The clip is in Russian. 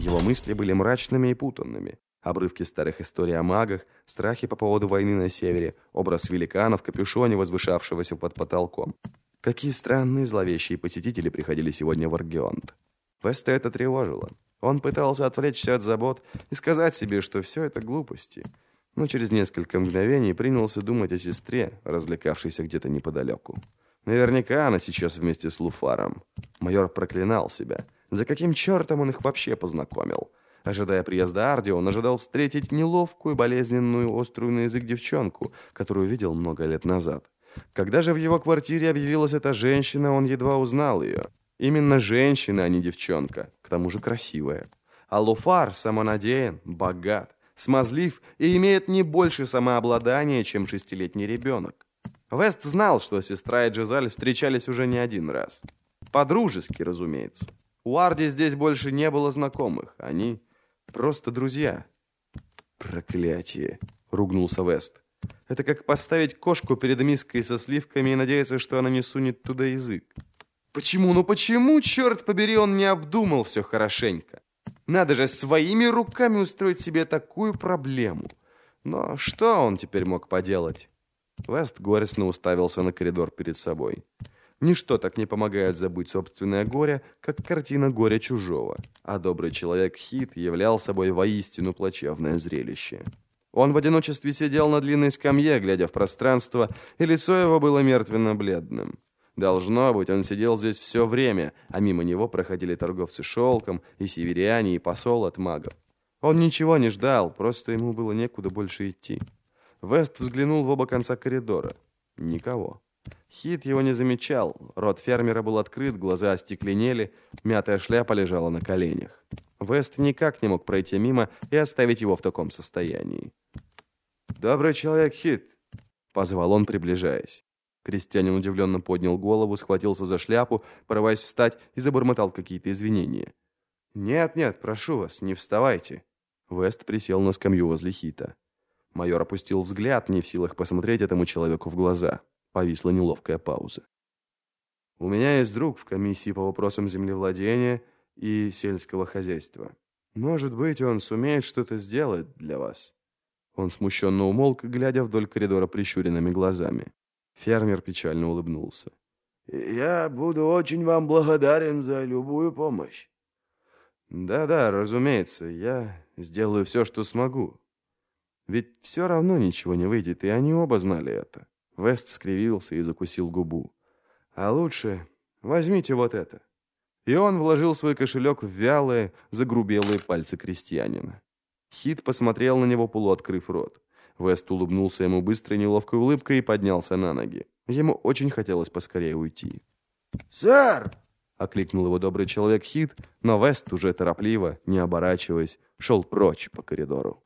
Его мысли были мрачными и путанными. Обрывки старых историй о магах, страхи по поводу войны на севере, образ великана в капюшоне, возвышавшегося под потолком. Какие странные зловещие посетители приходили сегодня в Аргионт. Веста это тревожило. Он пытался отвлечься от забот и сказать себе, что все это глупости. Но через несколько мгновений принялся думать о сестре, развлекавшейся где-то неподалеку. Наверняка она сейчас вместе с Луфаром. Майор проклинал себя. За каким чертом он их вообще познакомил? Ожидая приезда Арди, он ожидал встретить неловкую, болезненную, острую на язык девчонку, которую видел много лет назад. Когда же в его квартире объявилась эта женщина, он едва узнал ее. Именно женщина, а не девчонка, к тому же красивая. А Луфар самонадеян, богат, смазлив и имеет не больше самообладания, чем шестилетний ребенок. Вест знал, что сестра и Джизаль встречались уже не один раз. По-дружески, разумеется. У Арди здесь больше не было знакомых. Они Просто друзья. Проклятие, ругнулся Вест. Это как поставить кошку перед миской со сливками и надеяться, что она не сунет туда язык. Почему, ну почему, черт побери, он не обдумал все хорошенько? Надо же своими руками устроить себе такую проблему. Но что он теперь мог поделать? Вест горестно уставился на коридор перед собой. Ничто так не помогает забыть собственное горе, как картина горя чужого. А добрый человек Хит являл собой воистину плачевное зрелище. Он в одиночестве сидел на длинной скамье, глядя в пространство, и лицо его было мертвенно-бледным. Должно быть, он сидел здесь все время, а мимо него проходили торговцы шелком, и северяне, и посол от магов. Он ничего не ждал, просто ему было некуда больше идти. Вест взглянул в оба конца коридора. Никого. Хит его не замечал. Рот фермера был открыт, глаза остекленели, мятая шляпа лежала на коленях. Вест никак не мог пройти мимо и оставить его в таком состоянии. «Добрый человек, Хит!» — позвал он, приближаясь. Крестьянин удивленно поднял голову, схватился за шляпу, порываясь встать, и забормотал какие-то извинения. «Нет, нет, прошу вас, не вставайте!» Вест присел на скамью возле Хита. Майор опустил взгляд, не в силах посмотреть этому человеку в глаза. Повисла неловкая пауза. «У меня есть друг в комиссии по вопросам землевладения и сельского хозяйства. Может быть, он сумеет что-то сделать для вас». Он смущенно умолк, глядя вдоль коридора прищуренными глазами. Фермер печально улыбнулся. «Я буду очень вам благодарен за любую помощь». «Да-да, разумеется, я сделаю все, что смогу. Ведь все равно ничего не выйдет, и они оба знали это». Вест скривился и закусил губу. «А лучше возьмите вот это». И он вложил свой кошелек в вялые, загрубелые пальцы крестьянина. Хит посмотрел на него, полуоткрыв рот. Вест улыбнулся ему быстрой неловкой улыбкой и поднялся на ноги. Ему очень хотелось поскорее уйти. «Сэр!» — окликнул его добрый человек Хит, но Вест уже торопливо, не оборачиваясь, шел прочь по коридору.